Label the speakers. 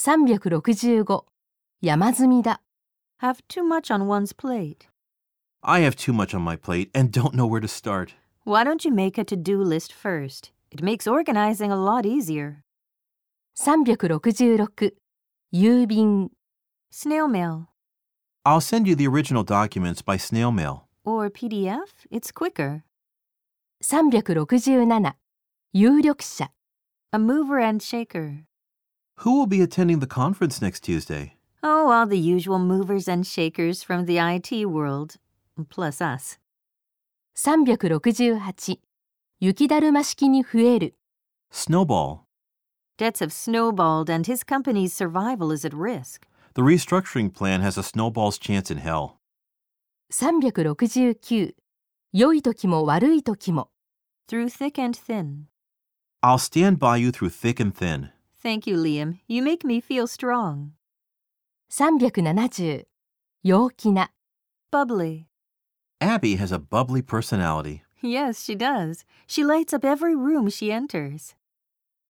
Speaker 1: 365山積みだ
Speaker 2: Have too much on one's plate.
Speaker 3: I have too much on my plate and don't know where to start.
Speaker 2: Why don't you make a to do list first? It makes organizing a lot easier.
Speaker 1: 366郵便
Speaker 2: Snail mail.
Speaker 3: I'll send you the original documents by snail mail.
Speaker 2: Or PDF? It's quicker.
Speaker 1: 367有力者
Speaker 2: A mover and shaker.
Speaker 3: Who will be attending the conference next Tuesday?
Speaker 2: Oh, all the usual movers and shakers from the IT world. Plus us.
Speaker 1: 368雪だるま式に増える
Speaker 3: Snowball.
Speaker 2: Debts have snowballed and his company's survival is at risk.
Speaker 3: The restructuring plan has a snowball's chance in hell.
Speaker 1: 369良い時も悪い時も
Speaker 2: Through thick and thin.
Speaker 3: I'll stand by you through thick and thin.
Speaker 2: Thank you, Liam. You make me feel strong.
Speaker 1: 370陽気な
Speaker 2: Bubbly.
Speaker 3: Abby has a bubbly personality.
Speaker 2: Yes, she does. She lights up every room she enters.